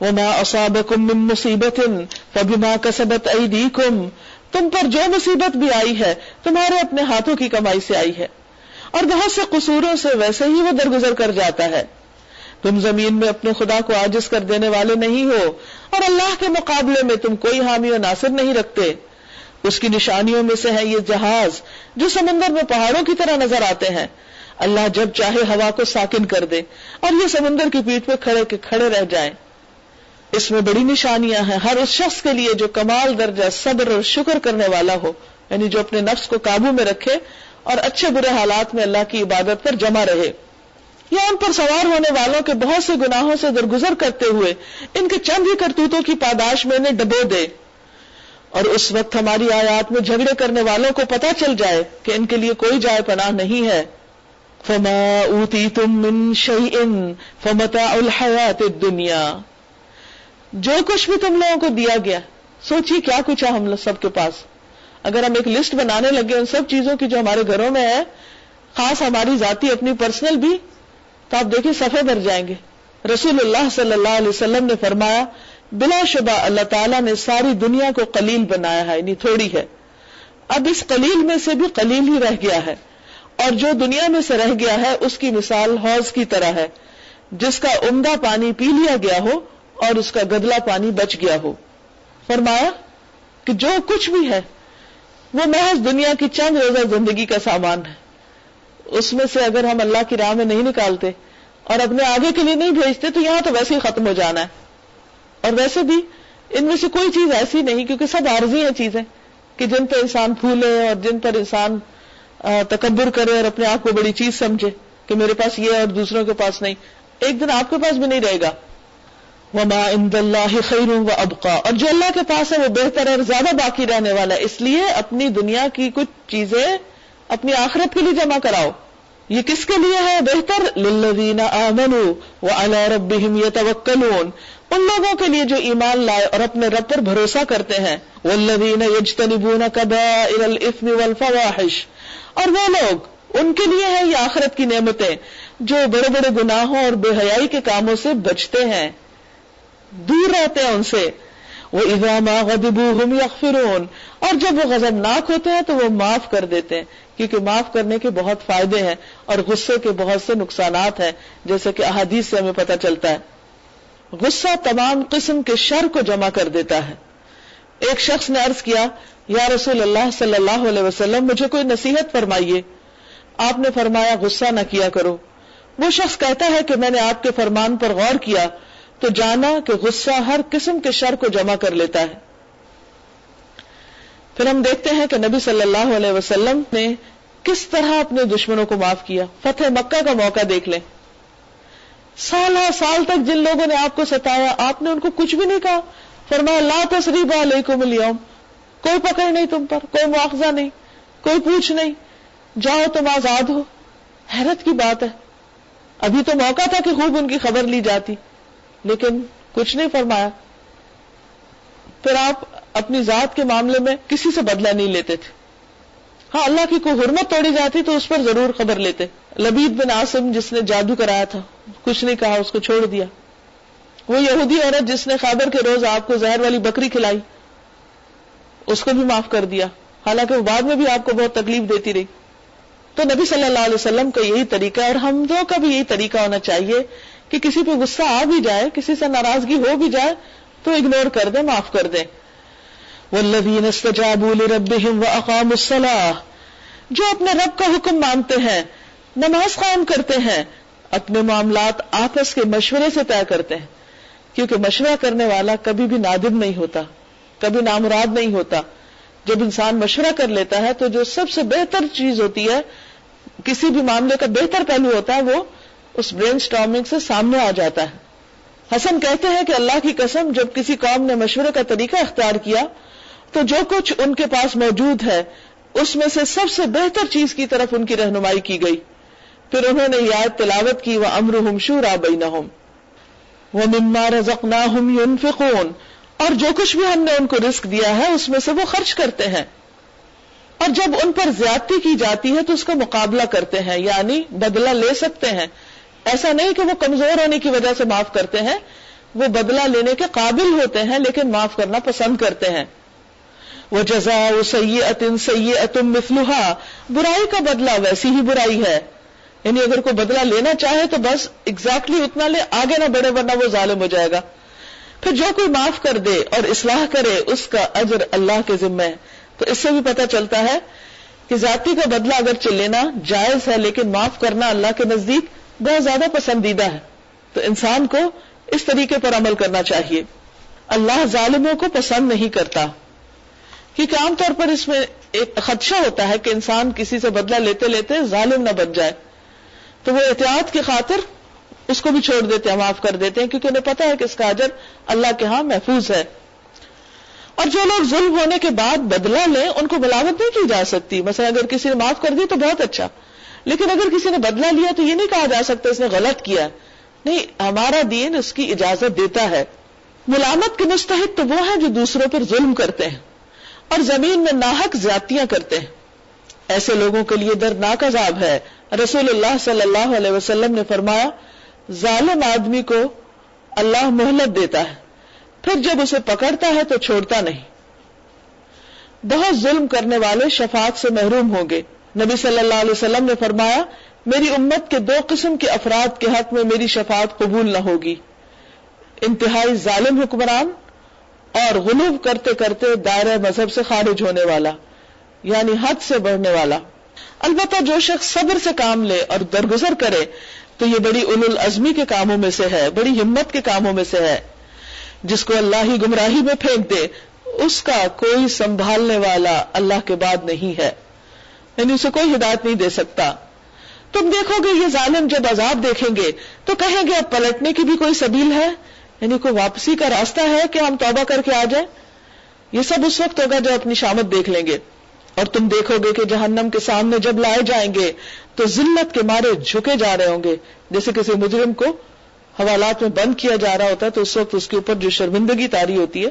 وما اصابكم من مصیبت فبما كسبت ايديكم تم پر جو مصیبت بھی آئی ہے، تمہارے اپنے ہاتھوں کی کمائی سے آئی ہے۔ اور بہت سے قصوروں سے ویسے ہی وہ درگزر کر جاتا ہے۔ تم زمین میں اپنے خدا کو آجز کر دینے والے نہیں ہو، اور اللہ کے مقابلے میں تم کوئی حامی و ناصر نہیں رکھتے۔ اس کی نشانیوں میں سے ہے یہ جہاز جو سمندر میں پہاڑوں کی طرح نظر آتے ہیں۔ اللہ جب چاہے ہوا کو ساکن کر دے، اور یہ سمندر کی پیٹ پہ کھڑے کے کھڑے رہ جائیں۔ اس میں بڑی نشانیاں ہیں۔ ہر اس شخص کے لیے جو کمال، درجہ، صبر اور شکر کرنے والا ہو یعنی جو اپنے نفس کو قابو میں رکھے اور اچھے برے حالات میں اللہ کی عبادت پر جمع رہے۔ یا ان پر سوار ہونے والوں کے بہت سے گناہوں سے درگزر کرتے ہوئے، ان کے چند ہی کرتوتوں کی پاداش میں انہیں ڈبو دے۔ اور اس وقت ہماری آیات میں جھگڑے کرنے والوں کو پتا چل جائے کہ ان کے لیے کوئی جائے پناہ نہیں ہے۔ فما اوتی تم من شعین فمتا الحیات دنیا جو کچھ بھی تم لوگوں کو دیا گیا، سوچیے کیا کچھ ہے ہم لوگ سب کے پاس۔ اگر ہم ایک لسٹ بنانے لگے ان سب چیزوں کی جو ہمارے گھروں میں ہے، خاص ہماری ذاتی اپنی پرسنل بھی، تو آپ دیکھیں صفحے بھر جائیں گے۔ رسول اللہ صلی اللہ علیہ وسلم نے فرمایا، بلا شبہ اللہ تعالیٰ نے ساری دنیا کو قلیل بنایا ہے یعنی تھوڑی ہے۔ اب اس قلیل میں سے بھی قلیل ہی رہ گیا ہے۔ اور جو دنیا میں سے رہ گیا ہے، اس کی مثال حوض کی طرح ہے، جس کا عمدہ پانی پی لیا گیا ہو اور اس کا گدلا پانی بچ گیا ہو۔ فرمایا کہ جو کچھ بھی ہے، وہ محض دنیا کی چند روزہ زندگی کا سامان ہے۔ اس میں سے اگر ہم اللہ کی راہ میں نہیں نکالتے اور اپنے آگے کے لیے نہیں بھیجتے، تو یہاں تو ویسے ہی ختم ہو جانا ہے۔ اور ویسے بھی ان میں سے کوئی چیز ایسی نہیں، کیونکہ سب عارضی ہیں چیزیں کہ جن پر انسان پھولے اور جن پر انسان تکبر کرے اور اپنے آپ کو بڑی چیز سمجھے کہ میرے پاس یہ اور دوسروں کے پاس نہیں۔ ایک دن آپ کے پاس بھی نہیں رہے گا۔ وما عند اللہ خیر و ابقا اور جو اللہ کے پاس ہے وہ بہتر ہے اور زیادہ باقی رہنے والا ہے۔ اس لیے اپنی دنیا کی کچھ چیزیں اپنی آخرت کے لیے جمع کراؤ۔ یہ کس کے لیے ہے؟ بہتر؟ للذین آمنوا وعلی ربهم یتوکلون ان لوگوں کے لیے جو ایمان لائے اور اپنے رب پر بھروسہ کرتے ہیں۔ والذین یجتنبون کبائر الاثم والفواحش۔ اور وہ لوگ، ان کے لیے ہے یہ آخرت کی نعمتیں جو بڑے بڑے گناہوں اور بے حیائی کے کاموں سے بچتے ہیں۔ دور رہتے ہیں ان سے۔ وہ ابراما غدبو ہم یغفرون اور جب وہ غزب ناک ہوتے ہیں تو وہ معاف کر دیتے ہیں، کیونکہ معاف کرنے کے بہت فائدے ہیں اور غصے کے بہت سے نقصانات ہیں، جیسے کہ احادیث سے ہمیں پتہ چلتا ہے۔ غصہ تمام قسم کے شر کو جمع کر دیتا ہے۔ ایک شخص نے عرض کیا، یا رسول اللہ صلی اللہ علیہ وسلم، مجھے کوئی نصیحت فرمائیے۔ آپ نے فرمایا، غصہ نہ کیا کرو۔ وہ شخص کہتا ہے کہ میں نے آپ کے فرمان پر غور کیا۔ تو جانا کہ غصہ ہر قسم کے شر کو جمع کر لیتا ہے۔ پھر ہم دیکھتے ہیں کہ نبی صلی اللہ علیہ وسلم نے کس طرح اپنے دشمنوں کو معاف کیا۔ فتح مکہ کا موقع دیکھ لیں۔ سال سال تک جن لوگوں نے آپ کو ستایا، آپ نے ان کو کچھ بھی نہیں کہا۔ فرمایا، لا تصریب علیکم اليوم کوئی پکڑ نہیں تم پر، کوئی مواخذہ نہیں، کوئی پوچھ نہیں۔ جاؤ، تم آزاد ہو۔ حیرت کی بات ہے۔ ابھی تو موقع تھا کہ خوب ان کی خبر لی جاتی۔ لیکن کچھ نہیں فرمایا۔ پھر آپ اپنی ذات کے معاملے میں کسی سے بدلہ نہیں لیتے تھے۔ ہاں اللہ کی کوئی حرمت توڑی جاتی تو اس پر ضرور خبر لیتے۔ لبید بن آسم جس نے جادو کرایا تھا، کچھ نہیں کہا، اس کو چھوڑ دیا۔ وہ یہودی عورت جس نے خابر کے روز آپ کو زہر والی بکری کھلائی، اس کو بھی معاف کر دیا۔ حالانکہ وہ بعد میں بھی آپ کو بہت تکلیف دیتی رہی۔ تو نبی صلی اللہ علیہ وسلم کا یہی طریقہ ہے اور ہم دو کا بھی یہی طریقہ ہونا چاہیے کہ کسی پہ غصہ آ بھی جائے، کسی سے ناراضگی ہو بھی جائے، تو اگنور کر دیں، معاف کر دیں۔ والذین استجابوا لربهم واقاموا الصلاة۔ جو اپنے رب کا حکم مانتے ہیں، نماز قائم کرتے ہیں، اپنے معاملات آپس کے مشورے سے طے کرتے ہیں۔ کیونکہ مشورہ کرنے والا کبھی بھی نادم نہیں ہوتا، کبھی نامراد نہیں ہوتا۔ جب انسان مشورہ کر لیتا ہے، تو جو سب سے بہتر چیز ہوتی ہے، کسی بھی معاملے کا بہتر پہلو ہوتا ہے، وہ اس برین اسٹارمنگ سے سامنے آ جاتا ہے۔ حسن کہتے ہیں کہ اللہ کی قسم، جب کسی قوم نے مشورے کا طریقہ اختیار کیا، تو جو کچھ ان کے پاس موجود ہے، اس میں سے سب سے بہتر چیز کی طرف ان کی رہنمائی کی گئی۔ پھر انہوں نے یاد تلاوت کی وہ امر ہم شور آبئی نہ وہ مما رزق نہ اور جو کچھ بھی ہم نے ان کو رسک دیا ہے، اس میں سے وہ خرچ کرتے ہیں۔ اور جب ان پر زیادتی کی جاتی ہے، تو اس کا مقابلہ کرتے ہیں یعنی بدلہ لے سکتے ہیں۔ ایسا نہیں کہ وہ کمزور ہونے کی وجہ سے معاف کرتے ہیں، وہ بدلہ لینے کے قابل ہوتے ہیں لیکن معاف کرنا پسند کرتے ہیں۔ وہ جزا وہ سی اتن اتم مفلوحا برائی کا بدلہ ویسی ہی برائی ہے۔ یعنی اگر کوئی بدلہ لینا چاہے تو بس exactly اتنا لے، آگے نہ بڑھے ورنہ وہ ظالم ہو جائے گا۔ پھر جو کوئی معاف کر دے اور اصلاح کرے، اس کا اجر اللہ کے ذمہ ہے۔ تو اس سے بھی پتہ چلتا ہے کہ ذاتی کا بدلہ اگر لینا جائز ہے، لیکن معاف کرنا اللہ کے نزدیک بہت زیادہ پسندیدہ ہے۔ تو انسان کو اس طریقے پر عمل کرنا چاہیے۔ اللہ ظالموں کو پسند نہیں کرتا۔ کیونکہ عام طور پر اس میں ایک خدشہ ہوتا ہے کہ انسان کسی سے بدلہ لیتے لیتے ظالم نہ بن جائے۔ تو وہ احتیاط کی خاطر اس کو بھی چھوڑ دیتے ہیں، معاف کر دیتے ہیں، کیونکہ انہیں پتا ہے کہ اس کا اجر اللہ کے ہاں محفوظ ہے۔ اور جو لوگ ظلم ہونے کے بعد بدلہ لیں، ان کو بلاوت نہیں کی جا سکتی۔ مثلا اگر کسی نے معاف کر دی تو بہت اچھا۔ لیکن اگر کسی نے بدلہ لیا تو یہ نہیں کہا جا سکتا اس نے غلط کیا۔ نہیں، ہمارا دین اس کی اجازت دیتا ہے۔ ملامت کے مستحق تو وہ ہیں جو دوسروں پر ظلم کرتے ہیں اور زمین میں ناحک زیادتیاں کرتے ہیں۔ ایسے لوگوں کے لیے دردناک عذاب ہے۔ رسول اللہ صلی اللہ علیہ وسلم نے فرمایا، ظالم آدمی کو اللہ مہلت دیتا ہے۔ پھر جب اسے پکڑتا ہے تو چھوڑتا نہیں۔ بہت ظلم کرنے والے شفاعت سے محروم ہوں گے۔ نبی صلی اللہ علیہ وسلم نے فرمایا، میری امت کے دو قسم کے افراد کے حق میں میری شفاعت قبول نہ ہوگی۔ انتہائی ظالم حکمران اور غلوب کرتے کرتے دائرہ مذہب سے خارج ہونے والا یعنی حد سے بڑھنے والا۔ البتہ جو شخص صبر سے کام لے اور درگزر کرے، تو یہ بڑی اول العزمی کے کاموں میں سے ہے، بڑی ہمت کے کاموں میں سے ہے۔ جس کو اللہ ہی گمراہی میں پھینک دے، اس کا کوئی سنبھالنے والا اللہ کے بعد نہیں ہے۔ یعنی اسے کوئی ہدایت نہیں دے سکتا۔ تم دیکھو گے یہ ظالم جب عذاب دیکھیں گے تو کہیں گے اب پلٹنے کی بھی کوئی سبیل ہے؟ یعنی کوئی واپسی کا راستہ ہے کہ ہم توبہ کر کے آ جائیں؟ یہ سب اس وقت ہوگا جب اپنی شامت دیکھ لیں گے۔ اور تم دیکھو گے کہ جہنم کے سامنے جب لائے جائیں گے تو ذلت کے مارے جھکے جا رہے ہوں گے۔ جیسے کسی مجرم کو حوالات میں بند کیا جا رہا ہوتا ہے تو اس وقت اس کے اوپر جو شرمندگی تاری ہوتی ہے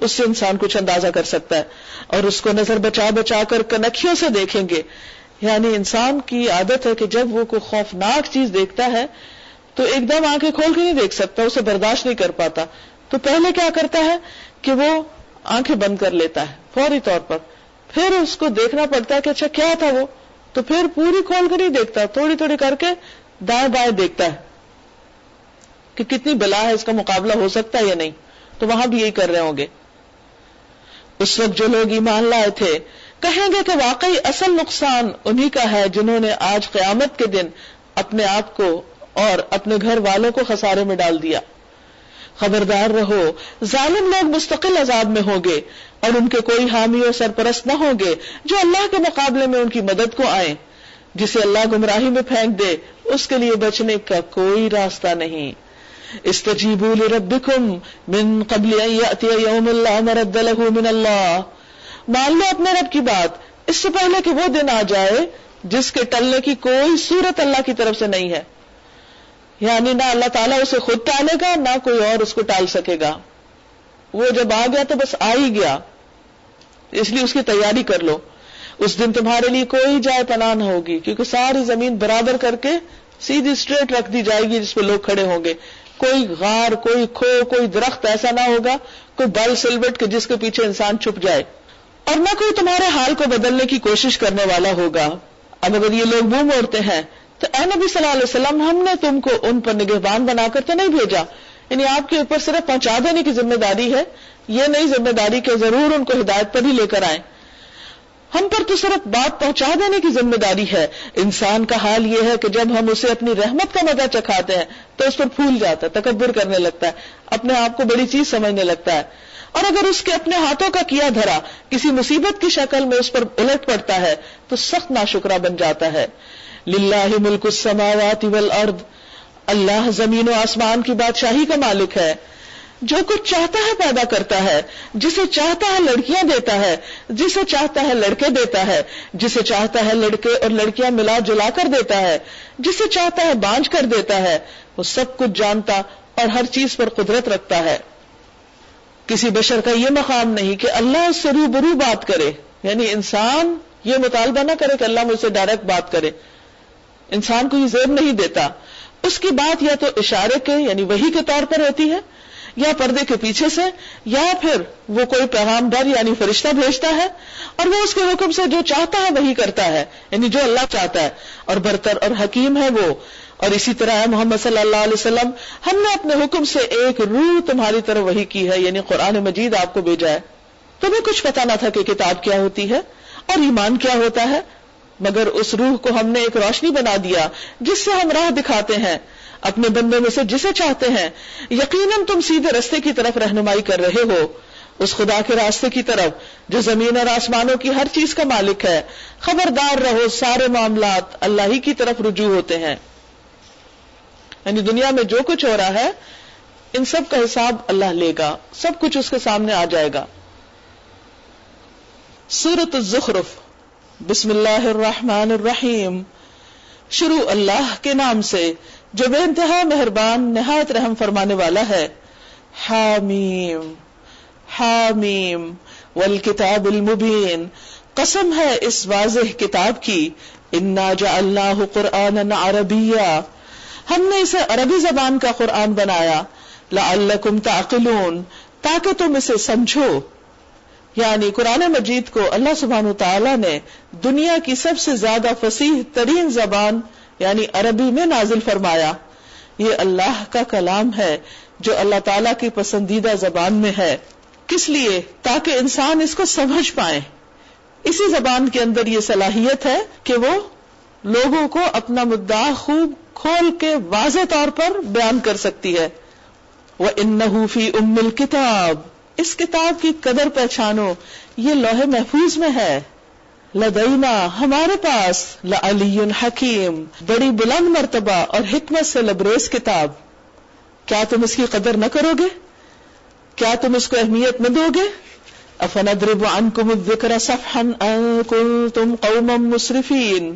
اس سے انسان کچھ اندازہ کر سکتا ہے اور اس کو نظر بچا بچا کر کنکھیوں سے دیکھیں گے۔ یعنی انسان کی عادت ہے کہ جب وہ کوئی خوفناک چیز دیکھتا ہے تو ایک دم آنکھیں کھول کے نہیں دیکھ سکتا، اسے برداشت نہیں کر پاتا۔ تو پہلے کیا کرتا ہے کہ وہ آنکھیں بند کر لیتا ہے فوری طور پر۔ پھر اس کو دیکھنا پڑتا ہے کہ اچھا کیا تھا وہ؟ تو پھر پوری کھول کر نہیں دیکھتا، تھوڑی تھوڑی کر کے دائیں بائیں دیکھتا ہے کہ کتنی بلا ہے، اس کا مقابلہ ہو سکتا ہے یا نہیں۔ تو وہاں بھی یہی کر رہے ہوں گے۔ اس وقت جو لوگ ایمان لائے تھے، کہیں گے کہ واقعی اصل نقصان انہی کا ہے جنہوں نے آج قیامت کے دن اپنے آپ کو اور اپنے گھر والوں کو خسارے میں ڈال دیا۔ خبردار رہو، ظالم لوگ مستقل عذاب میں ہوں گے اور ان کے کوئی حامی اور سرپرست نہ ہوں گے جو اللہ کے مقابلے میں ان کی مدد کو آئے جسے اللہ گمراہی میں پھینک دے، اس کے لیے بچنے کا کوئی راستہ نہیں۔ استجیبوا لربکم من قبل ان یأتی یوم اللہ مرد له من اللہ۔ مان لو اپنے رب کی بات، اس سے پہلے کہ وہ دن آ جائے جس کے ٹلنے کی کوئی صورت اللہ کی طرف سے نہیں ہے۔ یعنی نہ اللہ تعالیٰ اسے خود ٹالے گا، نہ کوئی اور اس کو ٹال سکے گا۔ وہ جب آ گیا تو بس آ ہی گیا۔ اس لیے اس کی تیاری کر لو۔ اس دن تمہارے لیے کوئی جائے پناہ نہ ہوگی، کیونکہ ساری زمین برابر کر کے سیدھی اسٹریٹ رکھ دی جائے گی جس پہ لوگ کھڑے ہوں گے۔ کوئی غار، کوئی کھو، کوئی درخت ایسا نہ ہوگا، کوئی بل سلوٹ کے جس کے پیچھے انسان چھپ جائے۔ اور نہ کوئی تمہارے حال کو بدلنے کی کوشش کرنے والا ہوگا۔ اب اگر یہ لوگ منہ موڑتے ہیں، تو اے نبی صلی اللہ علیہ وسلم، ہم نے تم کو ان پر نگہبان بنا کر تو نہیں بھیجا۔ یعنی آپ کے اوپر صرف پہنچا دینے کی ذمہ داری ہے۔ یہ نہیں ذمہ داری کہ ضرور ان کو ہدایت پر ہی لے کر آئیں۔ ہم پر تو صرف بات پہنچا دینے کی ذمہ داری ہے۔ انسان کا حال یہ ہے کہ جب ہم اسے اپنی رحمت کا مزہ چکھاتے ہیں، تو اس پر پھول جاتا ہے تکبر کرنے لگتا ہے، اپنے آپ کو بڑی چیز سمجھنے لگتا ہے۔ اور اگر اس کے اپنے ہاتھوں کا کیا دھرا کسی مصیبت کی شکل میں اس پر الٹ پڑتا ہے، تو سخت ناشکرا بن جاتا ہے۔ للہ ملک السماوات والارض۔ اللہ زمین و آسمان کی بادشاہی کا مالک ہے۔ جو کچھ چاہتا ہے پیدا کرتا ہے، جسے چاہتا ہے لڑکیاں دیتا ہے، جسے چاہتا ہے لڑکے دیتا ہے، جسے چاہتا ہے لڑکے اور لڑکیاں ملا جلا کر دیتا ہے، جسے چاہتا ہے بانج کر دیتا ہے، وہ سب کچھ جانتا اور ہر چیز پر قدرت رکھتا ہے۔ کسی بشر کا یہ مقام نہیں کہ اللہ اس سے روبرو بات کرے۔ یعنی انسان یہ مطالبہ نہ کرے کہ اللہ مجھ سے ڈائریکٹ بات کرے۔ انسان کو یہ زیب نہیں دیتا۔ اس کی بات یا تو اشارے کے یعنی وہی کے طور پر ہوتی ہے یا پردے کے پیچھے سے، یا پھر وہ کوئی پیغام در یعنی فرشتہ بھیجتا ہے اور وہ اس کے حکم سے جو چاہتا ہے وہی کرتا ہے یعنی جو اللہ چاہتا ہے۔ اور برتر اور حکیم ہے وہ۔ اور اسی طرح محمد صلی اللہ علیہ وسلم، ہم نے اپنے حکم سے ایک روح تمہاری طرف وہی کی ہے یعنی قرآن مجید آپ کو بھیجا ہے۔ تمہیں کچھ پتا نہ تھا کہ کتاب کیا ہوتی ہے اور ایمان کیا ہوتا ہے، مگر اس روح کو ہم نے ایک روشنی بنا دیا، جس سے ہم راہ دکھاتے ہیں۔ اپنے بندے میں سے جسے چاہتے ہیں، یقیناً تم سیدھے رستے کی طرف رہنمائی کر رہے ہو۔ اس خدا کے راستے کی طرف، جو زمین اور آسمانوں کی ہر چیز کا مالک ہے، خبردار رہو، سارے معاملات اللہ ہی کی طرف رجوع ہوتے ہیں۔ یعنی دنیا میں جو کچھ ہو رہا ہے، ان سب کا حساب اللہ لے گا، سب کچھ اس کے سامنے آ جائے گا۔ سورت الزخرف، بسم اللہ الرحمن الرحیم۔ شروع اللہ کے نام سے۔ جو بے انتہا مہربان، نہایت رحم فرمانے والا ہے۔ حامیم حامیم، والکتاب المبین۔ قسم ہے اس واضح کتاب کی۔ انا جعلناہ قرآن عربیہ ہم نے اسے عربی زبان کا قرآن بنایا۔ لعلکم تعقلون۔ تاکہ تم اسے سمجھو۔ یعنی قرآن مجید کو اللہ سبحانہ تعالیٰ نے دنیا کی سب سے زیادہ فصیح ترین زبان یعنی عربی میں نازل فرمایا، یہ اللہ کا کلام ہے جو اللہ تعالیٰ کی پسندیدہ زبان میں ہے۔ کس لیے؟ تاکہ انسان اس کو سمجھ پائے۔ اسی زبان کے اندر یہ صلاحیت ہے کہ وہ لوگوں کو اپنا مدعا خوب کھول کے واضح طور پر بیان کر سکتی ہے۔ وہ انحوفی ام کتاب اس کتاب کی قدر پہچانو، یہ لوہے محفوظ میں ہے۔ لدینا ہمارے پاس لعلی حکیم، بڑی بلند مرتبہ اور حکمت سے لبریز کتاب۔ کیا تم اس کی قدر نہ کرو گے؟ کیا تم اس کو اہمیت نہ دو گے؟ افندرب عنکم الذکر صفحا ان کنتم قوما مسرفین۔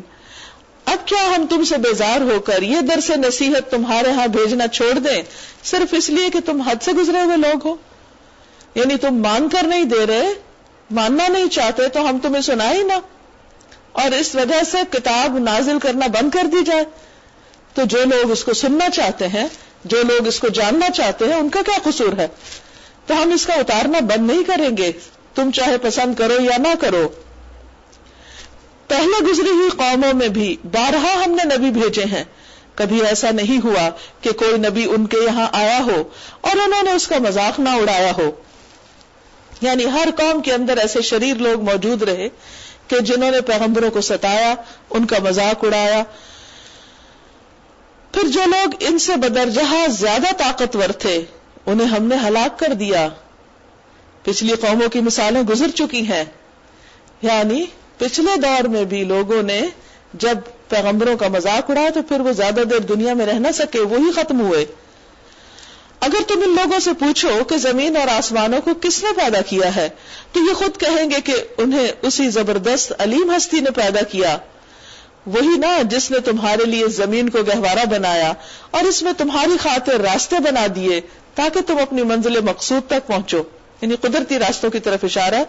اب کیا ہم تم سے بیزار ہو کر یہ در سے نصیحت تمہارے ہاں بھیجنا چھوڑ دیں، صرف اس لیے کہ تم حد سے گزرے ہوئے لوگ ہو؟ یعنی تم مان کر نہیں دے رہے ماننا نہیں چاہتے تو ہم تمہیں سنا ہی نہ۔ اور اس وجہ سے کتاب نازل کرنا بند کر دی جائے۔ تو جو لوگ اس کو سننا چاہتے ہیں، جو لوگ اس کو جاننا چاہتے ہیں، ان کا کیا قصور ہے؟ تو ہم اس کا اتارنا بند نہیں کریں گے۔ تم چاہے پسند کرو یا نہ کرو۔ پہلے گزری ہوئی قوموں میں بھی بارہا ہم نے نبی بھیجے ہیں۔ کبھی ایسا نہیں ہوا کہ کوئی نبی ان کے یہاں آیا ہو اور انہوں نے اس کا مذاق نہ اڑایا ہو۔ یعنی ہر قوم کے اندر ایسے شریر لوگ موجود رہے کہ جنہوں نے پیغمبروں کو ستایا، ان کا مذاق اڑایا۔ پھر جو لوگ ان سے بدرجہ زیادہ طاقتور تھے، انہیں ہم نے ہلاک کر دیا۔ پچھلی قوموں کی مثالیں گزر چکی ہیں۔ یعنی پچھلے دور میں بھی لوگوں نے جب پیغمبروں کا مذاق اڑایا تو پھر وہ زیادہ دیر دنیا میں رہ نہ سکے، وہی ختم ہوئے۔ اگر تم ان لوگوں سے پوچھو کہ زمین اور آسمانوں کو کس نے پیدا کیا ہے، تو یہ خود کہیں گے کہ انہیں اسی زبردست علیم ہستی نے پیدا کیا۔ وہی نا جس نے تمہارے لیے زمین کو گہوارہ بنایا اور اس میں تمہاری خاطر راستے بنا دیے تاکہ تم اپنی منزل مقصود تک پہنچو۔ یعنی قدرتی راستوں کی طرف اشارہ،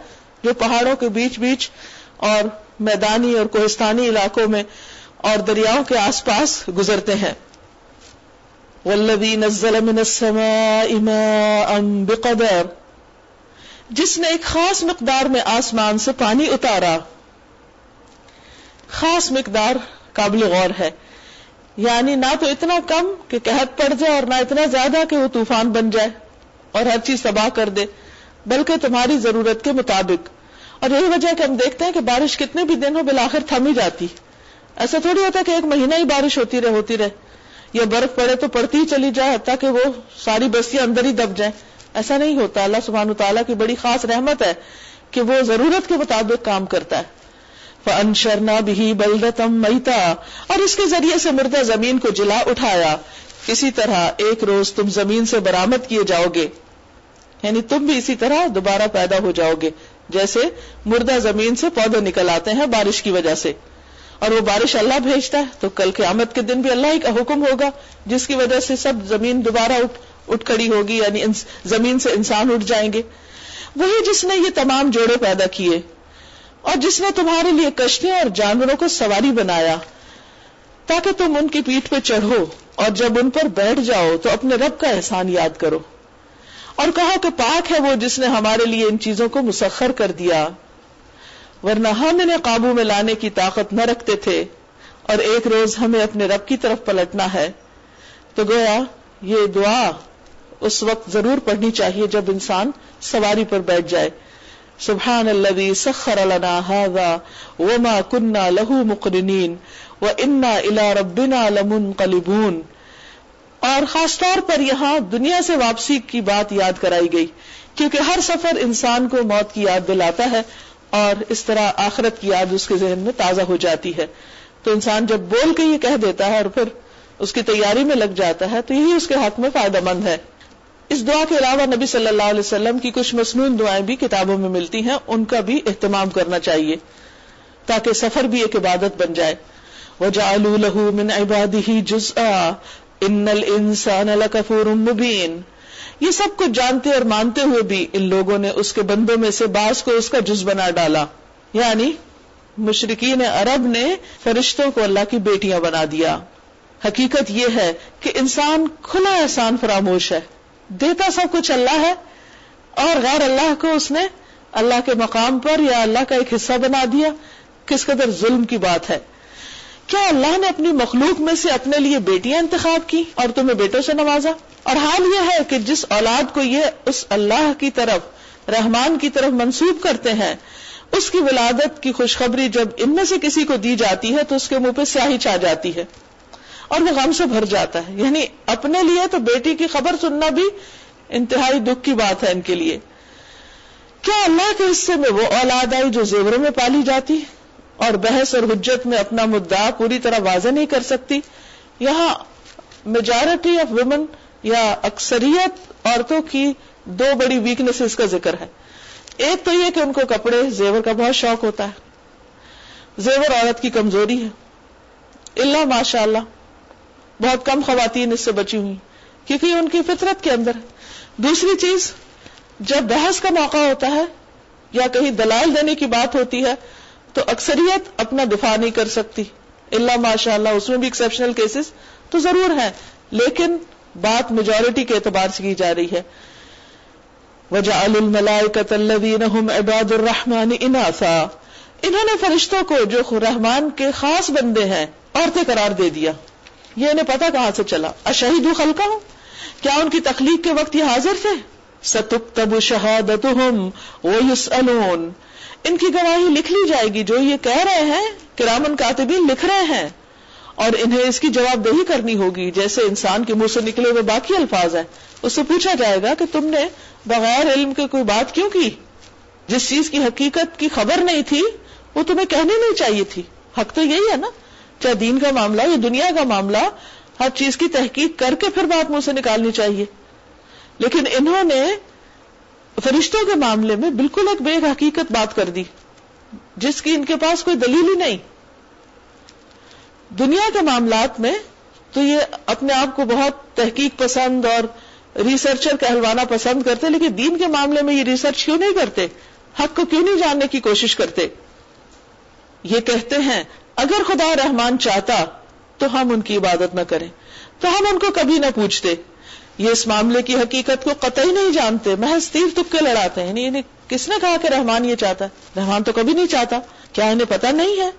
جو پہاڑوں کے بیچ بیچ اور میدانی اور کوہستانی علاقوں میں اور دریاؤں کے آس پاس گزرتے ہیں۔ نزل من السماء ماء بقدر۔ جس نے ایک خاص مقدار میں آسمان سے پانی اتارا۔ خاص مقدار قابل غور ہے۔ یعنی نہ تو اتنا کم کہ قحط پڑ جائے اور نہ اتنا زیادہ کہ وہ طوفان بن جائے اور ہر چیز تباہ کر دے، بلکہ تمہاری ضرورت کے مطابق۔ اور یہی وجہ کہ ہم دیکھتے ہیں کہ بارش کتنے بھی دن ہو بلاخر تھم ہی جاتی۔ ایسا تھوڑی ہوتا کہ ایک مہینہ ہی بارش ہوتی رہے ہوتی رہے۔ یا برف پڑے تو پڑتی ہی چلی جائے، حتیٰ کہ وہ ساری بستیاں اندر ہی دب جائیں۔ ایسا نہیں ہوتا۔ اللہ سبحانہ تعالیٰ کی بڑی خاص رحمت ہے کہ وہ ضرورت کے مطابق کام کرتا ہے۔ انشرنا بھی بلدتم میتا اور اس کے ذریعے سے مردہ زمین کو جلا اٹھایا۔ کسی طرح ایک روز تم زمین سے برامد کیے جاؤ گے۔ یعنی تم بھی اسی طرح دوبارہ پیدا ہو جاؤ گے۔ جیسے مردہ زمین سے پودے نکل آتے ہیں بارش کی وجہ سے۔ اور وہ بارش اللہ بھیجتا ہے، تو کل قیامت کے دن بھی اللہ ہی کا حکم ہوگا، جس کی وجہ سے سب زمین دوبارہ اٹھ اٹھ کھڑی ہوگی یعنی زمین سے انسان اٹھ جائیں گے۔ وہی جس نے یہ تمام جوڑے پیدا کیے، اور جس نے تمہارے لیے کشتیاں اور جانوروں کو سواری بنایا، تاکہ تم ان کی پیٹ پہ چڑھو، اور جب ان پر بیٹھ جاؤ، تو اپنے رب کا احسان یاد کرو۔ اور کہا کہ پاک ہے وہ جس نے ہمارے لیے ان چیزوں کو مسخر کر دیا۔ ورنہ ہم انہیں قابو میں لانے کی طاقت نہ رکھتے تھے اور ایک روز ہمیں اپنے رب کی طرف پلٹنا ہے۔ تو گویا یہ دعا اس وقت ضرور پڑھنی چاہیے جب انسان سواری پر بیٹھ جائے۔ سبحان الذي سخر لنا هذا وما كنا له مقرنين وانا الى ربنا لمنقلبون۔ اور خاص طور پر یہاں دنیا سے واپسی کی بات یاد کرائی گئی، کیونکہ ہر سفر انسان کو موت کی یاد دلاتا ہے۔ اور اس طرح آخرت کی یاد اس کے ذہن میں تازہ ہو جاتی ہے۔ تو انسان جب بول کے یہ کہہ دیتا ہے اور پھر اس کی تیاری میں لگ جاتا ہے تو یہی اس کے حق میں فائدہ مند ہے۔ اس دعا کے علاوہ نبی صلی اللہ علیہ وسلم کی کچھ مصنون دعائیں بھی کتابوں میں ملتی ہیں۔ ان کا بھی اہتمام کرنا چاہیے تاکہ سفر بھی ایک عبادت بن جائے۔ وَجَعَلُوا لَهُ مِنْ عِبَادِهِ جُزْءًا إِنَّ الْإِنسَانَ لَكَفُورٌ مُبِينٌ۔ یہ سب کچھ جانتے اور مانتے ہوئے بھی ان لوگوں نے اس کے بندوں میں سے بعض کو اس کا جز بنا ڈالا۔ یعنی مشرقین عرب نے فرشتوں کو اللہ کی بیٹیاں بنا دیا۔ حقیقت یہ ہے کہ انسان کھلا احسان فراموش ہے۔ دیتا سب کچھ اللہ ہے اور غیر اللہ کو اس نے اللہ کے مقام پر یا اللہ کا ایک حصہ بنا دیا۔ کس قدر ظلم کی بات ہے۔ کیا اللہ نے اپنی مخلوق میں سے اپنے لیے بیٹیاں انتخاب کی اور تمہیں بیٹوں سے نوازا؟ اور حال یہ ہے کہ جس اولاد کو یہ اس اللہ کی طرف، رحمان کی طرف منسوب کرتے ہیں، اس کی ولادت کی خوشخبری جب ان میں سے کسی کو دی جاتی ہے تو اس کے منہ پہ سیاہی چھا جاتی ہے اور وہ غم سے بھر جاتا ہے۔ یعنی اپنے لیے تو بیٹی کی خبر سننا بھی انتہائی دکھ کی بات ہے ان کے لیے۔ کیا اللہ کے حصے میں وہ اولاد آئی جو زیوروں میں پالی جاتی؟ اور بحث اور حجت میں اپنا مدعا پوری طرح واضح نہیں کر سکتی۔ یہاں میجورٹی آف وومن یا اکثریت عورتوں کی دو بڑی ویکنیس کا ذکر ہے۔ ایک تو یہ کہ ان کو کپڑے، زیور کا بہت شوق ہوتا ہے۔ زیور عورت کی کمزوری ہے۔ اللہ ماشاء اللہ بہت کم خواتین اس سے بچی ہوئی کیونکہ ان کی فطرت کے اندر ہے۔ دوسری چیز، جب بحث کا موقع ہوتا ہے یا کہیں دلائل دینے کی بات ہوتی ہے تو اکثریت اپنا دفاع نہیں کر سکتی۔ اللہ ماشاء اللہ اس میں بھی ایکسپشنل کیسز تو ضرور ہے لیکن بات میجورٹی کے اعتبار سے کی جا رہی ہے۔ وجہ عباد الرحمان اناسا انہوں نے فرشتوں کو جو رحمان کے خاص بندے ہیں، عورتیں قرار دے دیا۔ یہ انہیں پتا کہاں سے چلا؟ اشہید خلقہ ہوں کیا ان کی تخلیق کے وقت یہ حاضر تھے؟ ستک تب شہادت ان کی گواہی لکھ لی جائے گی جو یہ کہہ رہے ہیں کہ رامن کاتبین لکھ رہے ہیں اور انہیں اس کی جواب دہی کرنی ہوگی جیسے انسان کے منہ سے نکلے ہوئے باقی الفاظ ہیں۔ اس سے پوچھا جائے گا کہ تم نے بغیر علم کے کوئی بات کیوں کی؟ جس چیز کی حقیقت کی خبر نہیں تھی، وہ تمہیں کہنی نہیں چاہیے تھی۔ حق تو یہی ہے نا۔ چاہے دین کا معاملہ یا دنیا کا معاملہ، ہر چیز کی تحقیق کر کے پھر بات منہ سے نکالنی چاہیے۔ لیکن انہوں نے فرشتوں کے معاملے میں بالکل ایک بے حقیقت بات کر دی، جس کی ان کے پاس کوئی دلیل ہی نہیں۔ دنیا کے معاملات میں تو یہ اپنے آپ کو بہت تحقیق پسند اور ریسرچر کہلوانا پسند کرتے، لیکن دین کے معاملے میں یہ ریسرچ کیوں نہیں کرتے؟ حق کو کیوں نہیں جاننے کی کوشش کرتے؟ یہ کہتے ہیں، اگر خدا رحمان چاہتا تو ہم ان کی عبادت نہ کریں، تو ہم ان کو کبھی نہ پوچھتے۔ یہ اس معاملے کی حقیقت کو قطعی نہیں جانتے، محض تیر تکے لڑاتے ہیں۔ یعنی کس نے کہا کہ رحمان یہ چاہتا ہے؟ رحمان تو کبھی نہیں چاہتا۔ کیا انہیں پتا نہیں ہے؟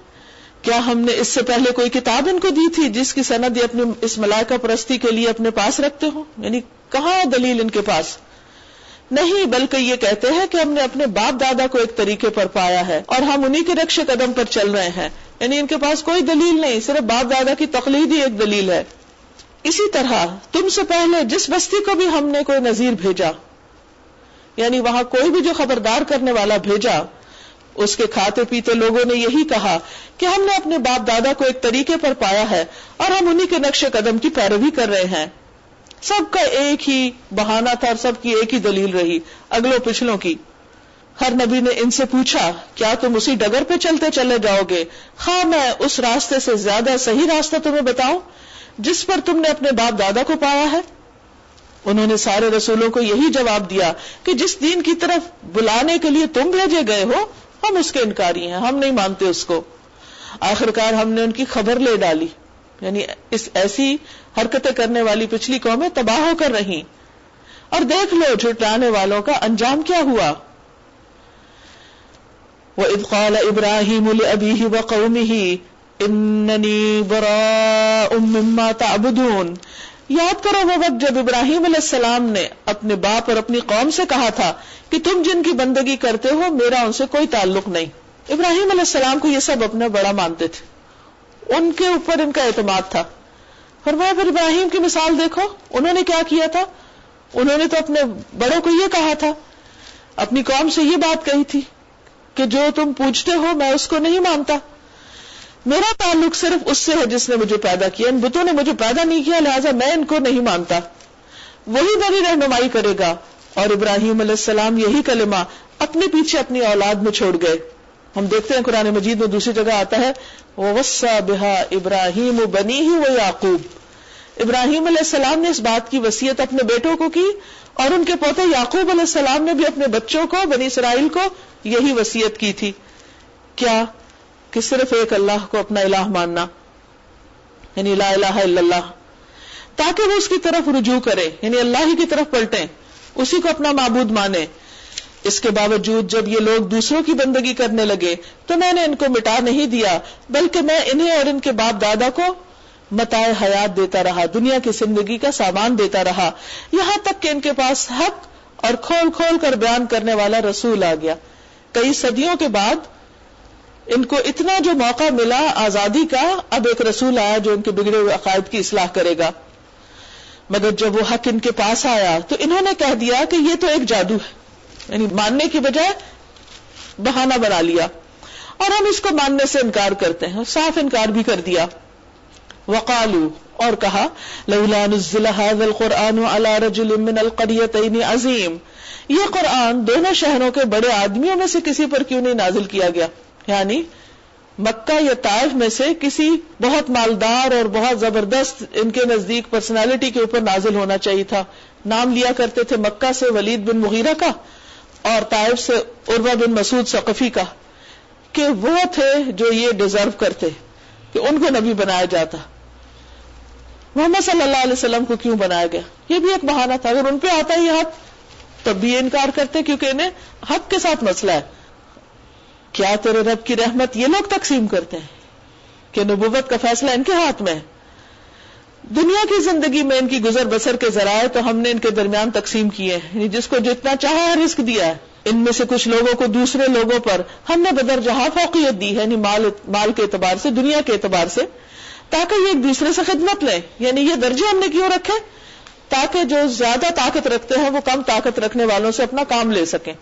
کیا ہم نے اس سے پہلے کوئی کتاب ان کو دی تھی جس کی سند اپنے اس ملائکہ پرستی کے لیے اپنے پاس رکھتے ہو یعنی کہاں دلیل ان کے پاس؟ نہیں، بلکہ یہ کہتے ہیں کہ ہم نے اپنے باپ دادا کو ایک طریقے پر پایا ہے اور ہم انہی کے رقش قدم پر چل رہے ہیں۔ یعنی ان کے پاس کوئی دلیل نہیں، صرف باپ دادا کی تقلید ہی ایک دلیل ہے۔ اسی طرح تم سے پہلے جس بستی کو بھی ہم نے کوئی نظیر بھیجا یعنی وہاں کوئی بھی جو خبردار کرنے والا بھیجا، اس کے کھاتے پیتے لوگوں نے یہی کہا کہ ہم نے اپنے باپ دادا کو ایک طریقے پر پایا ہے اور ہم انہی کے نقش قدم کی پیروی کر رہے ہیں۔ سب کا ایک ہی بہانا تھا اور سب کی ایک ہی دلیل رہی، اگلوں پچھلوں کی۔ ہر نبی نے ان سے پوچھا، کیا تم اسی ڈگر پہ چلتے چلے جاؤ گے؟ ہاں میں اس راستے سے زیادہ صحیح راستہ تمہیں بتاؤں۔ جس پر تم نے اپنے باپ دادا کو پایا ہے؟ انہوں نے سارے رسولوں کو یہی جواب دیا کہ جس دین کی طرف بلانے کے لیے تم بھیجے گئے ہو، ہم اس کے انکاری ہیں، ہم نہیں مانتے اس کو۔ آخرکار ہم نے ان کی خبر لے ڈالی۔ یعنی اس ایسی حرکتیں کرنے والی پچھلی قومیں تباہ ہو کر رہی اور دیکھ لو جھٹلانے والوں کا انجام کیا ہوا۔ وہ ادقال ابراہیم ابھی و قومی اننی برا مما تعبدون۔ یاد کرو وہ وقت جب ابراہیم علیہ السلام نے اپنے باپ اور اپنی قوم سے کہا تھا کہ تم جن کی بندگی کرتے ہو، میرا ان سے کوئی تعلق نہیں۔ ابراہیم علیہ السلام کو یہ سب اپنا بڑا مانتے تھے۔ ان کے اوپر ان کا اعتماد تھا۔ فرمایا پھر ابراہیم کی مثال دیکھو، انہوں نے کیا کیا تھا؟ انہوں نے تو اپنے بڑوں کو یہ کہا تھا۔ اپنی قوم سے یہ بات کہی تھی کہ جو تم پوچھتے ہو، میں اس کو نہیں مانتا۔ میرا تعلق صرف اس سے ہے جس نے مجھے پیدا کیا۔ ان بتوں نے مجھے پیدا نہیں کیا، لہٰذا میں ان کو نہیں مانتا۔ وہی میری رہنمائی کرے گا۔ اور ابراہیم علیہ السلام یہی کلمہ اپنے پیچھے اپنی اولاد میں چھوڑ گئے۔ ہم دیکھتے ہیں قرآن مجید میں دوسری جگہ آتا ہے وسا بہا ابراہیم بنی ہی وہ یعقوب ابراہیم علیہ السلام نے اس بات کی وسیعت اپنے بیٹوں کو کی، اور ان کے پوتے یعقوب علیہ السلام نے بھی اپنے بچوں کو، بنی اسرائیل کو یہی وسیعت کی تھی۔ کیا کہ صرف ایک اللہ کو اپنا الہ ماننا یعنی لا الہ الا اللہ، تاکہ وہ اس کی طرف رجوع کرے یعنی اللہ ہی کی طرف پلٹیں، اسی کو اپنا معبود مانے۔ اس کے باوجود جب یہ لوگ دوسروں کی بندگی کرنے لگے، تو میں نے ان کو مٹا نہیں دیا، بلکہ میں انہیں اور ان کے باپ دادا کو متائے حیات دیتا رہا، دنیا کی زندگی کا سامان دیتا رہا۔ یہاں تک کہ ان کے پاس حق اور کھول کھول کر بیان کرنے والا رسول آ گیا۔ کئی صدیوں کے بعد ان کو اتنا جو موقع ملا آزادی کا، اب ایک رسول آیا جو ان کے بگڑے ہوئے عقائد کی اصلاح کرے گا۔ مگر جب وہ حق ان کے پاس آیا، تو انہوں نے کہہ دیا کہ یہ تو ایک جادو ہے۔ یعنی ماننے کی بجائے بہانہ بنا لیا۔ اور ہم اس کو ماننے سے انکار کرتے ہیں، صاف انکار بھی کر دیا۔ وقالو، اور کہا، لولا نزل هذا القرآن على رجل من القريتين عظیم۔ یہ قرآن دونوں شہروں کے بڑے آدمیوں میں سے کسی پر کیوں نہیں نازل کیا گیا؟ یعنی مکہ یا طائف میں سے کسی بہت مالدار اور بہت زبردست ان کے نزدیک پرسنالٹی کے اوپر نازل ہونا چاہیے تھا۔ نام لیا کرتے تھے مکہ سے ولید بن مغیرہ کا اور طائف سے عروا بن مسعود ثقفی کا کہ وہ تھے جو یہ ڈیزرو کرتے کہ ان کو نبی بنایا جاتا۔ محمد صلی اللہ علیہ وسلم کو کیوں بنایا گیا؟ یہ بھی ایک بہانہ تھا۔ اگر ان پہ آتا ہی حق تب بھی یہ انکار کرتے کیونکہ انہیں حق کے ساتھ مسئلہ ہے۔ کیا تیرے رب کی رحمت؟ یہ لوگ تقسیم کرتے ہیں کہ نبوت کا فیصلہ ان کے ہاتھ میں ہے۔ دنیا کی زندگی میں ان کی گزر بسر کے ذرائع تو ہم نے ان کے درمیان تقسیم کیے ہیں۔ یعنی جس کو جتنا چاہا ہے رسک دیا ہے۔ ان میں سے کچھ لوگوں کو دوسرے لوگوں پر ہم نے بدر جہاں فوقیت دی ہے یعنی مال مال کے اعتبار سے، دنیا کے اعتبار سے، تاکہ یہ ایک دوسرے سے خدمت لیں۔ یعنی یہ درجے ہم نے کیوں رکھے؟ تاکہ جو زیادہ طاقت رکھتے ہیں، وہ کم طاقت رکھنے والوں سے اپنا کام لے سکیں۔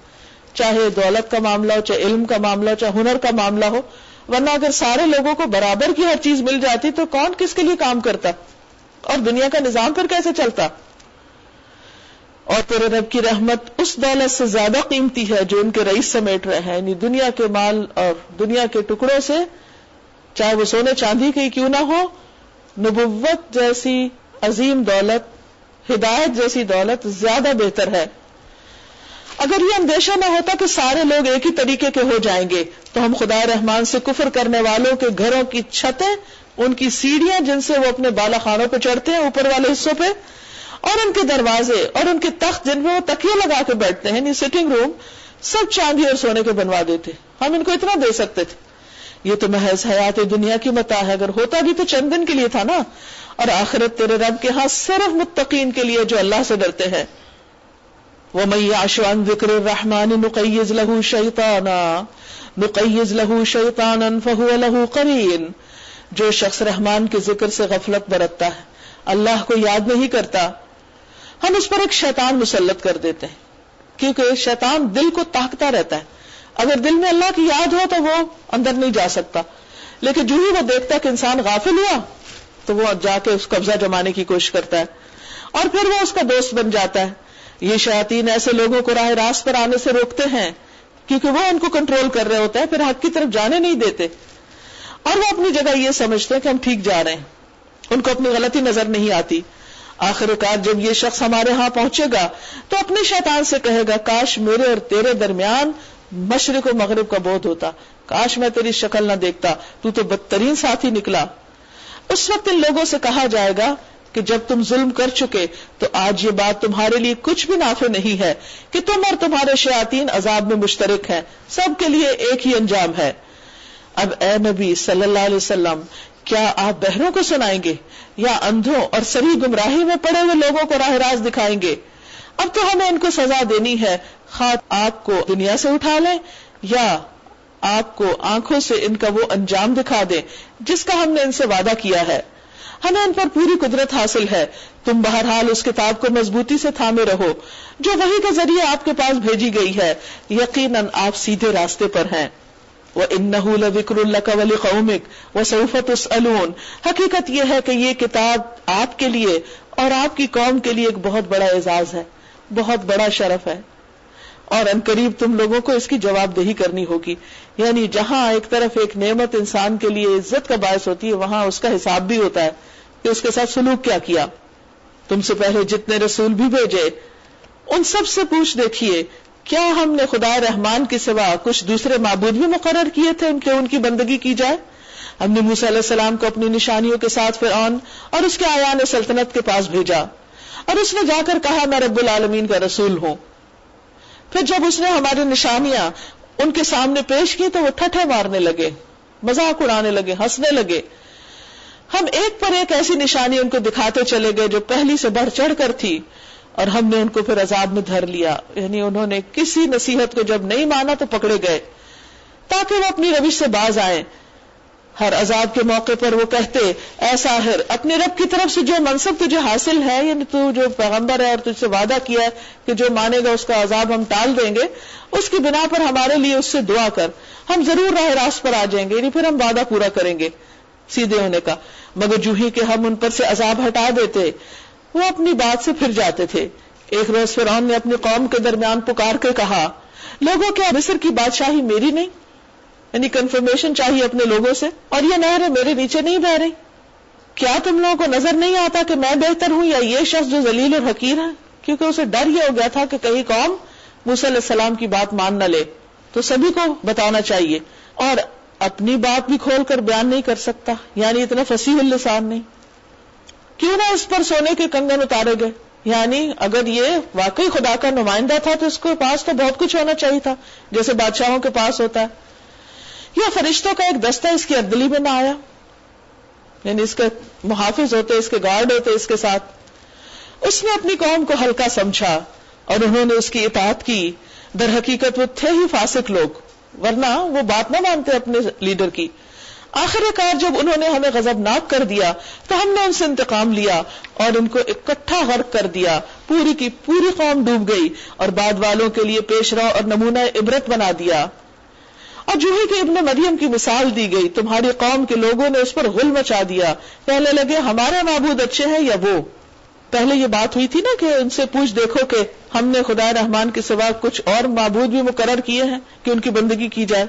چاہے دولت کا معاملہ ہو، چاہے علم کا معاملہ ہو، چاہے ہنر کا معاملہ ہو، ورنہ اگر سارے لوگوں کو برابر کی ہر چیز مل جاتی تو کون کس کے لیے کام کرتا؟ اور دنیا کا نظام پھر کیسے چلتا؟ اور تیرے رب کی رحمت اس دولت سے زیادہ قیمتی ہے جو ان کے رئیس سمیٹ رہے ہیں۔ یعنی دنیا کے مال اور دنیا کے ٹکڑوں سے، چاہے وہ سونے چاندی کی کیوں نہ ہو، نبوت جیسی عظیم دولت، ہدایت جیسی دولت زیادہ بہتر ہے۔ اگر یہ اندیشہ نہ ہوتا کہ سارے لوگ ایک ہی طریقے کے ہو جائیں گے، تو ہم خدا رحمان سے کفر کرنے والوں کے گھروں کی چھتیں، ان کی سیڑھیاں جن سے وہ اپنے بالا خانوں پہ چڑھتے ہیں، اوپر والے حصوں پہ، اور ان کے دروازے اور ان کے تخت جن میں وہ تکیے لگا کے بیٹھتے ہیں یعنی سٹنگ روم سب چاندی اور سونے کے بنوا دیتے ہم ان کو اتنا دے سکتے تھے۔ یہ تو محض حیات دنیا کی متا ہے۔ اگر ہوتا بھی تو چند دن کے لیے تھا نا۔ اور آخرت تیرے رب کے ہاں صرف متقین کے لیے جو اللہ سے ڈرتے ہیں۔ وہ مئی آشوان ذکر الرحمان نقیز لہو شیطانا نقیز لہو شیطانا فہو لہو قرین جو شخص رحمان کے ذکر سے غفلت برتتا ہے، اللہ کو یاد نہیں کرتا، ہم اس پر ایک شیطان مسلط کر دیتے ہیں۔ کیونکہ شیطان دل کو تاکتا رہتا ہے۔ اگر دل میں اللہ کی یاد ہو تو وہ اندر نہیں جا سکتا۔ لیکن جو ہی وہ دیکھتا ہے کہ انسان غافل ہوا، تو وہ جا کے اس قبضہ جمانے کی کوشش کرتا ہے۔ اور پھر وہ اس کا دوست بن جاتا ہے۔ یہ شیاطین ایسے لوگوں کو راہ راست پر آنے سے روکتے ہیں کیونکہ وہ ان کو کنٹرول کر رہے ہوتے ہیں، پھر حق کی طرف جانے نہیں دیتے۔ اور وہ اپنی جگہ یہ سمجھتے ہیں کہ ہم ٹھیک جا رہے ہیں۔ ان کو اپنی غلطی نظر نہیں آتی۔ آخر کار جب یہ شخص ہمارے ہاں پہنچے گا، تو اپنے شیطان سے کہے گا، کاش میرے اور تیرے درمیان مشرق و مغرب کا بہت ہوتا۔ کاش میں تیری شکل نہ دیکھتا، تو تو بدترین ساتھی نکلا۔ اس وقت ان لوگوں سے کہا جائے گا کہ جب تم ظلم کر چکے تو آج یہ بات تمہارے لیے کچھ بھی نافع نہیں ہے کہ تم اور تمہارے شیاطین عذاب میں مشترک ہیں۔ سب کے لیے ایک ہی انجام ہے۔ اب اے نبی صلی اللہ علیہ وسلم، کیا آپ بہروں کو سنائیں گے یا اندھوں اور سری گمراہی میں پڑے ہوئے لوگوں کو راہ راز دکھائیں گے؟ اب تو ہمیں ان کو سزا دینی ہے۔ خواہ آپ کو دنیا سے اٹھا لیں یا آپ کو آنکھوں سے ان کا وہ انجام دکھا دیں، جس کا ہم نے ان سے وعدہ کیا ہے۔ ہمیں ان پر پوری قدرت حاصل ہے۔ تم بہرحال اس کتاب کو مضبوطی سے تھامے رہو، جو وہی کے ذریعے آپ کے پاس بھیجی گئی ہے۔ یقیناً آپ سیدھے راستے پر ہیں۔ وہ ان کہ کے اس کے کہ اس کے ساتھ سلوک کیا کیا؟ تم سے پہلے جتنے رسول بھی بھیجے، ان سب سے پوچھ دیکھیے، کیا ہم نے خدا رحمان کے سوا کچھ دوسرے معبود بھی مقرر کیے تھے ان کے، ان کی بندگی کی جائے؟ ہم نے موسی علیہ السلام کو اپنی نشانیوں کے ساتھ فرعون اور اس کے آیان سلطنت کے پاس بھیجا اور اس نے جا کر کہا، میں رب العالمین کا رسول ہوں۔ پھر جب اس نے ہماری نشانیاں ان کے سامنے پیش کی تو وہ ٹھٹھے مارنے لگے، مذاق اڑانے لگے، ہنسنے لگے۔ ہم ایک پر ایک ایسی نشانی ان کو دکھاتے چلے گئے جو پہلی سے بڑھ چڑھ کر تھی اور ہم نے ان کو پھر عذاب میں دھر لیا۔ یعنی انہوں نے کسی نصیحت کو جب نہیں مانا تو پکڑے گئے تاکہ وہ اپنی روش سے باز آئے ہر عذاب کے موقع پر وہ کہتے ایسا ہے اپنے رب کی طرف سے جو منصب تجھے حاصل ہے یعنی تو جو پیغمبر ہے اور تجھ سے وعدہ کیا ہے کہ جو مانے گا اس کا عذاب ہم ٹال دیں گے، اس کی بنا پر ہمارے لیے اس سے دعا کر، ہم ضرور راہ راست پر آ جائیں گے یعنی پھر ہم وعدہ پورا کریں گے۔ سیدھے ہونے کا۔ مگر جو ہی کہ ہم ان پر سے عذاب ہٹا دیتے، وہ اپنی بات سے پھر جاتے تھے۔ ایک روز فرعون نے اپنی قوم کے درمیان پکار کے کہا، لوگوں، کیا مصر کی بادشاہی میری نہیں؟ یعنی کنفرمیشن چاہیے اپنے لوگوں سے، اور یہ نہریں میرے نیچے نہیں بہ رہی۔ کیا تم لوگوں کو نظر نہیں آتا کہ میں بہتر ہوں یا یہ شخص جو ذلیل اور حقیر ہے؟ کیونکہ اسے ڈر یہ ہو گیا تھا کہ کہیں قوم علیہ السلام کی بات مان نہ لے۔ تو سبھی کو بتانا چاہیے۔ اور اپنی بات بھی کھول کر بیان نہیں کر سکتا یعنی اتنا فصیح السان نہیں۔ کیوں نہ اس پر سونے کے کنگن اتارے گئے؟ یعنی اگر یہ واقعی خدا کا نمائندہ تھا تو اس کے پاس تو بہت کچھ ہونا چاہیے تھا، جیسے بادشاہوں کے پاس ہوتا ہے۔ یا فرشتوں کا ایک دستہ اس کی اردلی میں نہ آیا۔ یعنی اس کے محافظ ہوتے، اس کے گارڈ ہوتے، اس کے ساتھ۔ اس نے اپنی قوم کو ہلکا سمجھا اور انہوں نے اس کی اطاعت کی۔ در حقیقت وہ تھے ہی فاسق لوگ۔ ورنہ وہ بات نہ مانتے اپنے لیڈر کی۔ آخر کار جب انہوں نے ہمیں غزب ناک کر دیا، تو ہم نے ان سے انتقام لیا اور ان کو اکٹھا غرق کر دیا۔ پوری کی پوری قوم ڈوب گئی اور بعد والوں کے لیے پیش رو اور نمونہ عبرت بنا دیا۔ اور جو ہی کہ ابن مریم کی مثال دی گئی، تمہاری قوم کے لوگوں نے اس پر غل مچا دیا۔ پہلے لگے، ہمارے معبود اچھے ہیں یا وہ؟ پہلے یہ بات ہوئی تھی نا کہ ان سے پوچھ دیکھو کہ ہم نے خدا رحمان کے سوا کچھ اور معبود بھی مقرر کیے ہیں کہ ان کی بندگی کی جائے۔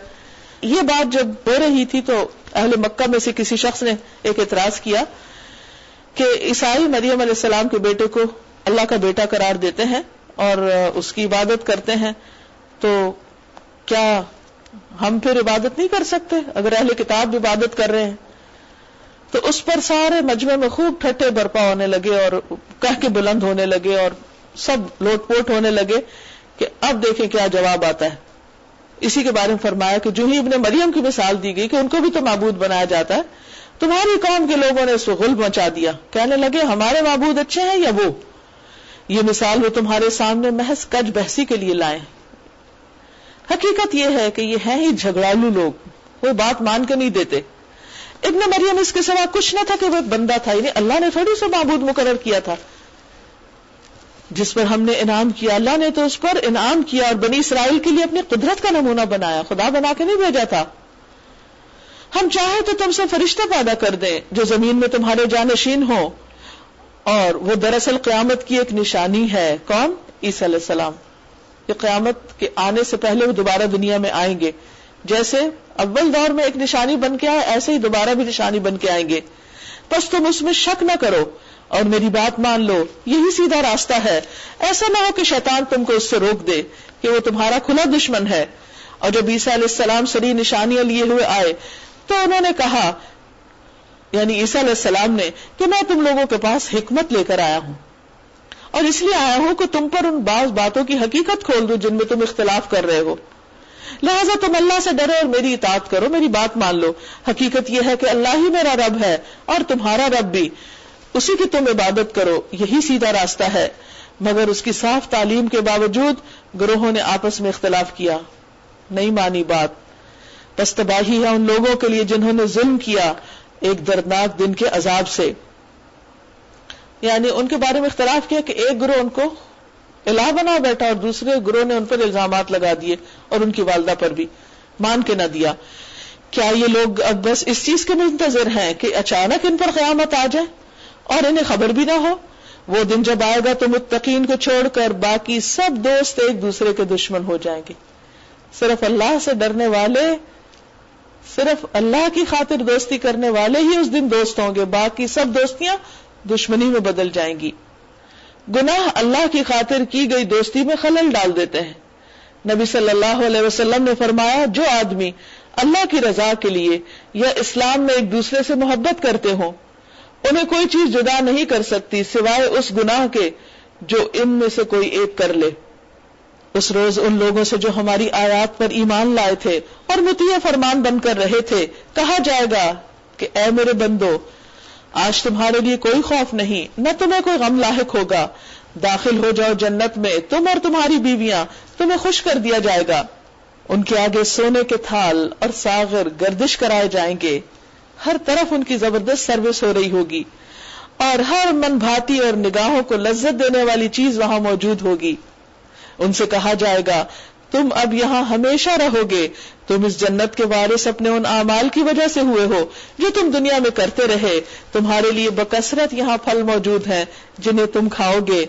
یہ بات جب ہو رہی تھی تو اہل مکہ میں سے کسی شخص نے ایک اعتراض کیا کہ عیسائی مریم علیہ السلام کے بیٹے کو اللہ کا بیٹا قرار دیتے ہیں اور اس کی عبادت کرتے ہیں۔ تو کیا ہم پھر عبادت نہیں کر سکتے؟ اگر اہل کتاب عبادت کر رہے ہیں۔ تو اس پر سارے مجمے میں خوب ٹھٹے برپا ہونے لگے اور کہہ کے بلند ہونے لگے اور سب لوٹ پوٹ ہونے لگے کہ اب دیکھیں کیا جواب آتا ہے۔ اسی کے بارے میں فرمایا کہ جو ہی ابن مریم کی مثال دی گئی کہ ان کو بھی تو معبود بنایا جاتا ہے، تمہاری قوم کے لوگوں نے اس کو غلب مچا دیا۔ کہنے لگے، ہمارے معبود اچھے ہیں یا وہ؟ یہ مثال وہ تمہارے سامنے محض کج بحثی کے لیے لائے۔ حقیقت یہ ہے کہ یہ ہیں ہی جھگڑالو لوگ، وہ بات مان کے نہیں دیتے۔ ابن مریم اس کے سوا کچھ نہ تھا کہ وہ ایک بندہ تھا یعنی اللہ نے تھوڑی سا معبود مقرر کیا تھا۔ جس پر ہم نے انعام کیا، اللہ نے تو اس پر انعام کیا اور بنی اسرائیل کے لیے اپنی قدرت کا نمونہ بنایا، خدا بنا کے نہیں بھیجا تھا۔ ہم چاہیں تو تم سے فرشتہ پیدا کر دیں جو زمین میں تمہارے جانشین ہو اور وہ دراصل قیامت کی ایک نشانی ہے۔ کون؟ عیسی علیہ السلام۔ یہ قیامت کے آنے سے پہلے وہ دوبارہ دنیا میں آئیں گے۔ جیسے اول دور میں ایک نشانی بن کے آئے، ایسے ہی دوبارہ بھی نشانی بن کے آئیں گے۔ بس تم اس میں شک نہ کرو اور میری بات مان لو، یہی سیدھا راستہ ہے۔ ایسا نہ ہو کہ شیطان تم کو اس سے روک دے کہ وہ تمہارا کھلا دشمن ہے۔ اور جب عیسیٰ علیہ السلام سری نشانیاں لیے ہوئے آئے، تو انہوں نے کہا یعنی عیسیٰ علیہ السلام نے، کہ میں تم لوگوں کے پاس حکمت لے کر آیا ہوں۔ اور اس لیے آیا ہوں کہ تم پر ان بعض باتوں کی حقیقت کھول دوں جن میں تم اختلاف کر رہے ہو۔ لہٰذا تم اللہ سے ڈرو اور میری اطاعت کرو، میری بات مان لو۔ حقیقت یہ ہے کہ اللہ ہی میرا رب ہے اور تمہارا رب بھی۔ اسی کی تم عبادت کرو، یہی سیدھا راستہ ہے۔ مگر اس کی صاف تعلیم کے باوجود گروہوں نے آپس میں اختلاف کیا۔ نہیں مانی بات۔ بس تباہی ہے ان لوگوں کے لیے جنہوں نے ظلم کیا ایک دردناک دن کے عذاب سے۔ یعنی ان کے بارے میں اختلاف کیا کہ ایک گروہ ان کو الہ بنا بیٹھا اور دوسرے گروہ نے ان پر الزامات لگا دیے اور ان کی والدہ پر بھی مان کے نہ دیا۔ کیا یہ لوگ اب بس اس چیز کے منتظر ہیں کہ اچانک ان پر قیامت آ جائے اور انہیں خبر بھی نہ ہو؟ وہ دن جب آئے گا تو متقین کو چھوڑ کر باقی سب دوست ایک دوسرے کے دشمن ہو جائیں گے۔ صرف اللہ سے ڈرنے والے، صرف اللہ کی خاطر دوستی کرنے والے ہی اس دن دوست ہوں گے۔ باقی سب دوستیاں دشمنی میں بدل جائیں گی۔ گناہ اللہ کی خاطر کی گئی دوستی میں خلل ڈال دیتے ہیں۔ نبی صلی اللہ علیہ وسلم نے فرمایا، جو آدمی اللہ کی رضا کے لیے یا اسلام میں ایک دوسرے سے محبت کرتے ہوں، انہیں کوئی چیز جدا نہیں کر سکتی سوائے اس گناہ کے جو ان میں سے کوئی ایک کر لے۔ اس روز ان لوگوں سے جو ہماری آیات پر ایمان لائے تھے اور متیہ فرمان بن کر رہے تھے، کہا جائے گا کہ، اے میرے بندو آج تمہارے لیے کوئی خوف نہیں، نہ تمہیں کوئی غم لاحق ہوگا۔ داخل ہو جاؤ جنت میں، تم اور تمہاری بیویاں، تمہیں خوش کر دیا جائے گا۔ ان کے آگے سونے کے تھال اور ساغر گردش کرائے جائیں گے۔ ہر طرف ان کی زبردست سروس ہو رہی ہوگی۔ اور ہر من بھاتی اور نگاہوں کو لذت دینے والی چیز وہاں موجود ہوگی۔ ان سے کہا جائے گا تم اب یہاں ہمیشہ رہو گے۔ تم اس جنت کے وارث اپنے ان اعمال کی وجہ سے ہوئے ہو، جو تم دنیا میں کرتے رہے۔ تمہارے لیے بکثرت یہاں پھل موجود ہیں، جنہیں تم کھاؤ گے۔